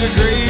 degree.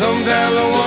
Sometimes I wonder